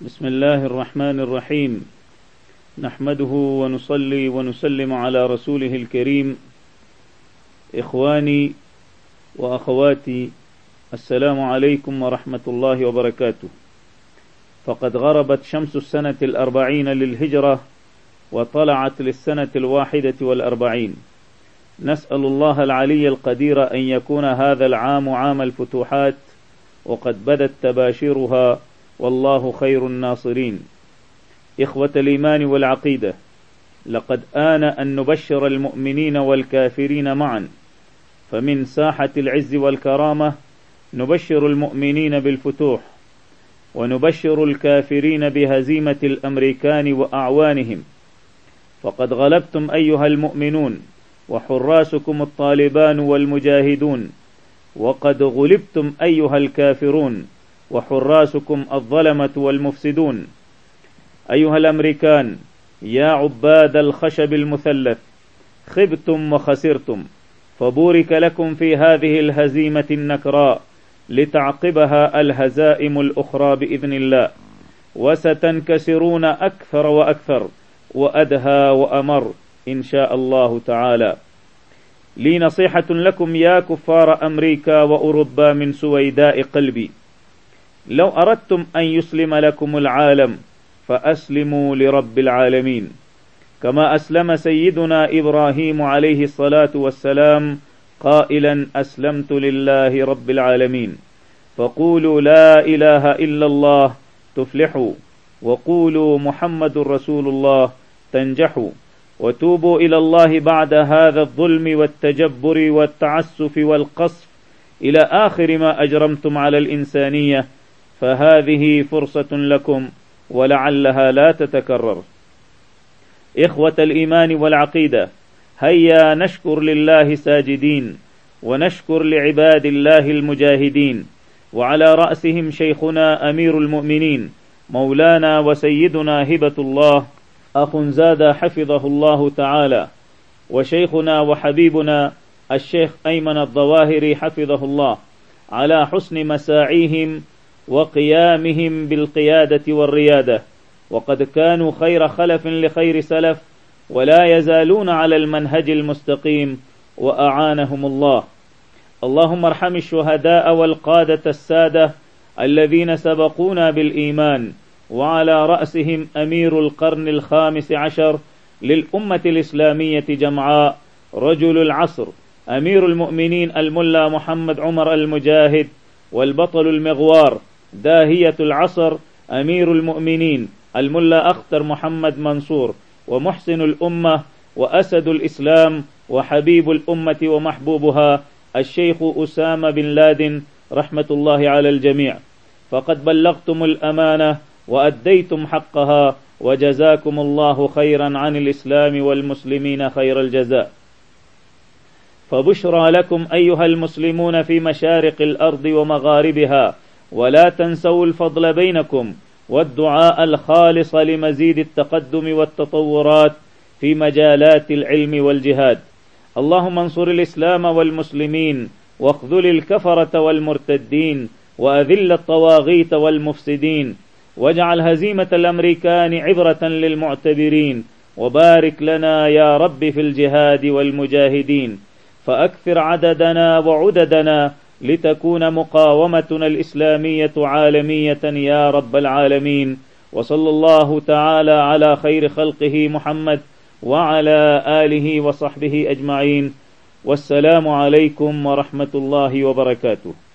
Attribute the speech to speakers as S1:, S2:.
S1: بسم الله الرحمن الرحيم. نحمده ونصلي ونسلم على رسوله الكريم. إخواني وأخواتي السلام عليكم ورحمة الله وبركاته. فقد غربت شمس السنة الأربعين للهجرة وطلعت للسنة الواحدة والأربعين. نسأل الله العلي القدير أن يكون هذا العام عام الفتوحات وقد بدت تباشيرها والله خير الناصرين إخوة الإيمان والعقيدة لقد آن أن نبشر المؤمنين والكافرين معا. فمن ساحة العز والكرامة نبشر المؤمنين بالفتوح. ونبشر الكافرين بهزيمة الأمريكان وأعوانهم. فقد غلبتم أيها المؤمنون وحراسكم الطالبان والمجاهدون وقد غلبتم أيها الكافرون. وحراسكم الظلمة والمفسدون. أيها الأمريكان يا عباد الخشب المثلث خبتم وخسرتم فبورك لكم في هذه الهزيمة النكراء لتعقبها الهزائم الأخرى بإذن الله. وستنكسرون أكثر وأكثر وأدهى وأمر إن شاء الله تعالى. لي نصيحة لكم يا كفار أمريكا وأوروبا من سويداء قلبي. لو أردتم أن يسلم لكم العالم فأسلموا لرب العالمين. كما أسلم سيدنا إبراهيم عليه الصلاة والسلام قائلا أسلمت لله رب العالمين. فقولوا لا إله إلا الله تفلحوا. وقولوا محمد رسول الله تنجحوا. وتوبوا إلى الله بعد هذا الظلم والتجبر والتعسف والقصف. إلى آخر ما أجرمتم على الإنسانية. فهذه فرصة لكم ولعلها لا تتكرر. إخوة الإيمان والعقيدة هيا نشكر لله ساجدين ونشكر لعباد الله المجاهدين وعلى رأسهم شيخنا أمير المؤمنين مولانا وسيدنا هبة الله أخ زاد حفظه الله تعالى وشيخنا وحبيبنا الشيخ أيمن الظواهري حفظه الله على حسن مساعيهم وقيامهم بالقيادة والريادة. وقد كانوا خير خلف لخير سلف ولا يزالون على المنهج المستقيم وأعانهم الله. اللهم ارحم الشهداء والقادة السادة الذين سبقونا بالإيمان وعلى رأسهم أمير القرن الخامس عشر للأمة الإسلامية جمعاء رجل العصر أمير المؤمنين الملا محمد عمر المجاهد والبطل المغوار داهية العصر أمير المؤمنين الملا أخطر محمد منصور ومحسن الأمة وأسد الإسلام وحبيب الأمة ومحبوبها الشيخ أسامة بن لادن رحمة الله على الجميع. فقد بلغتم الأمانة وأديتم حقها وجزاكم الله خيرا عن الإسلام والمسلمين خير الجزاء. فبشرى لكم أيها المسلمون في مشارق الأرض ومغاربها ولا تنسوا الفضل بينكم والدعاء الخالص لمزيد التقدم والتطورات في مجالات العلم والجهاد. اللهم انصر الإسلام والمسلمين واخذل الكفرة والمرتدين وأذل الطواغيت والمفسدين واجعل هزيمة الأمريكان عبرة للمعتبرين وبارك لنا يا رب في الجهاد والمجاهدين. فأكثر عددنا وعددنا لتكون مقاومتنا الإسلامية عالمية يا رب العالمين. وصلى الله تعالى على خير خلقه محمد وعلى آله وصحبه أجمعين. والسلام عليكم ورحمة الله وبركاته.